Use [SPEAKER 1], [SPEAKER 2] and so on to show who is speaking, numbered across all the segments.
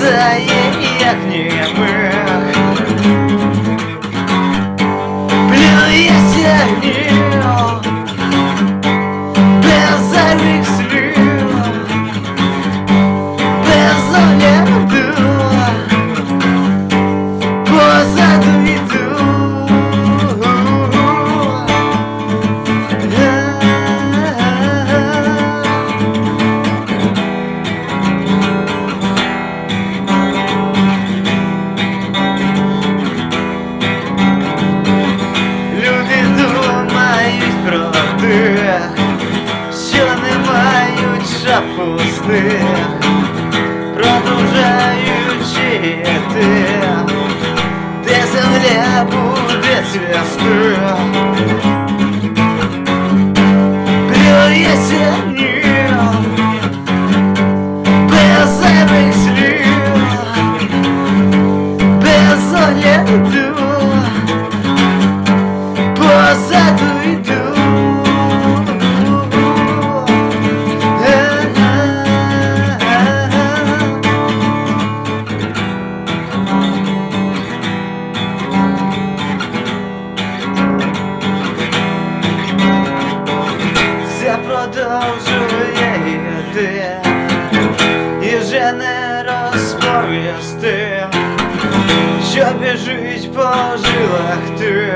[SPEAKER 1] 在。ти, продовжаючи йти, де земля буде цвісти. Клюється ніл, без зайвих слів, без огляду, podążuje jedynie I żadne rozpowiasty Siebie żyć po żyłach ty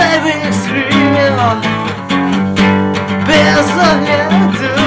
[SPEAKER 1] Без зайвих слів Без огляду